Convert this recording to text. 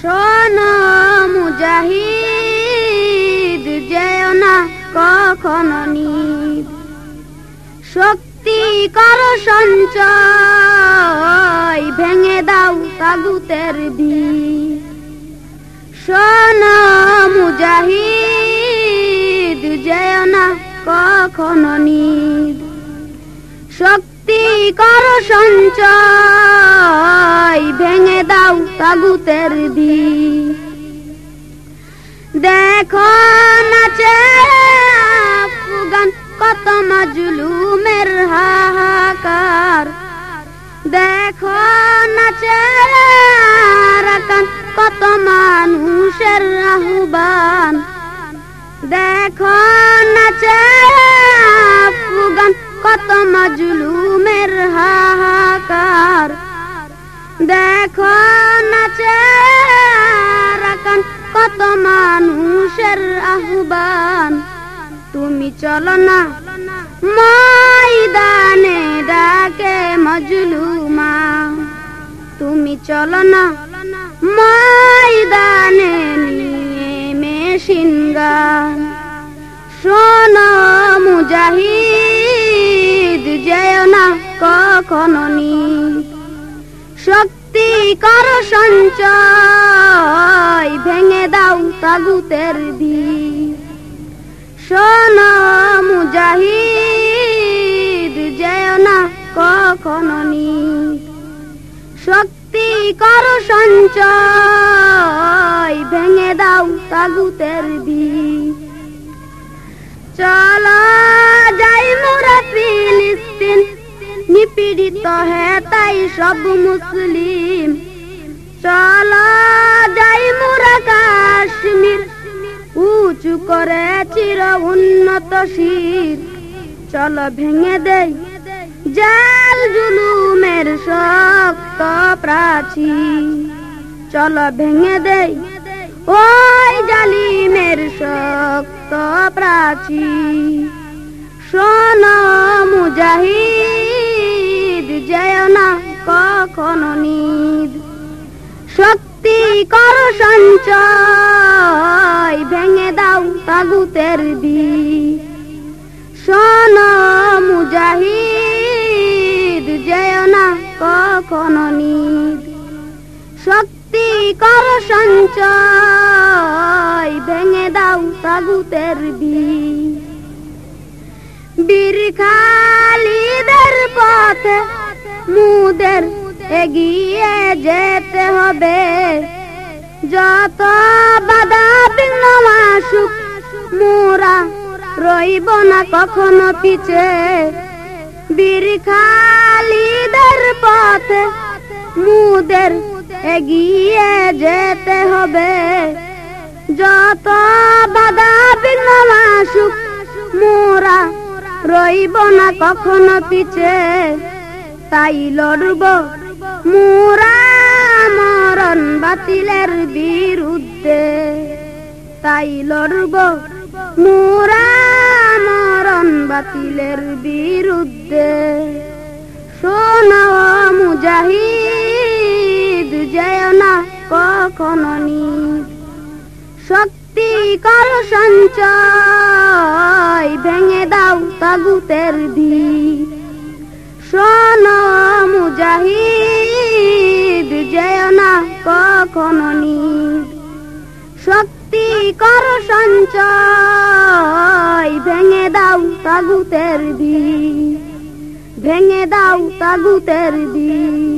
শোন মুজাহিদ, যেও না কখনো নিদ শক্তি কর সঞ্চয়, ভেঙে দাও তাগুতের ভি শোন মুজাহিদ, যেও না কখনো নিদ শক্তি কর সঞ্চয় ভেঙে দাও তাগুতের দি দেখো নাচে আফগান কত মাজলুমের মানুষের আহ্বান। তুমি চলো না। ময়দানে ডাকে মজলুমা। তুমি চলো না। ময়দানে নিয়ে মেশিন গান। শোনো মুজাহিদ, যেও না কখনো নি। শক্তি কর সঞ্চয়, ভেঙে দাও তাগুতের দি শোনো মুজাহিদ, যেও না কখনো নি শক্তি কর সঞ্চয়, ভেঙে দাও তাগুতের দি চলো নিপীড়িত হে তাই সব মুসলিম। চলো যাই মোরা কাশ্মীর। উঁচু করে চির উন্নত শির। চলো ভেঙে দেই জাল, জুলুমের শক্ত প্রাচীর চলো ভেঙে দেই ওই জালিমের শক্ত প্রাচীর শোন মুজাহিদ কখনো নিদ? শক্তি কর সঞ্চয়, ভেঙে দাও তাগুতের দি শোন মুজাহিদ, যেও না কখনো নিদ। শক্তি কর সঞ্চয়, ভেঙে দাও তাগুতের দি বীর খালিদের পথে এগিয়ে যেতে হবে। যত বাধা বিঘ্ন আসুক, মোরা রইব না কখনো পিছে। বীর খালিদের পথে মুদের এগিয়ে যেতে হবে। যত বাধা বিঘ্ন আসুক, মোরা রইব না কখনো পিছে। তাই লড়ব মোরা মরণ বাতিলের বিরুদ্ধে তাই লড়ব। মোরা মরণ বাতিলের বিরুদ্ধে। শোনা মুজাহিদ, যেও না শক্তি কর সঞ্চয়, ভেঙে দাও তাগুতের দি শোন মুজাহিদ নিদ শক্তি কর সঞ্চয় ভেঙে দাও তাগুতের দি ভেঙে দাও তাগুতের দি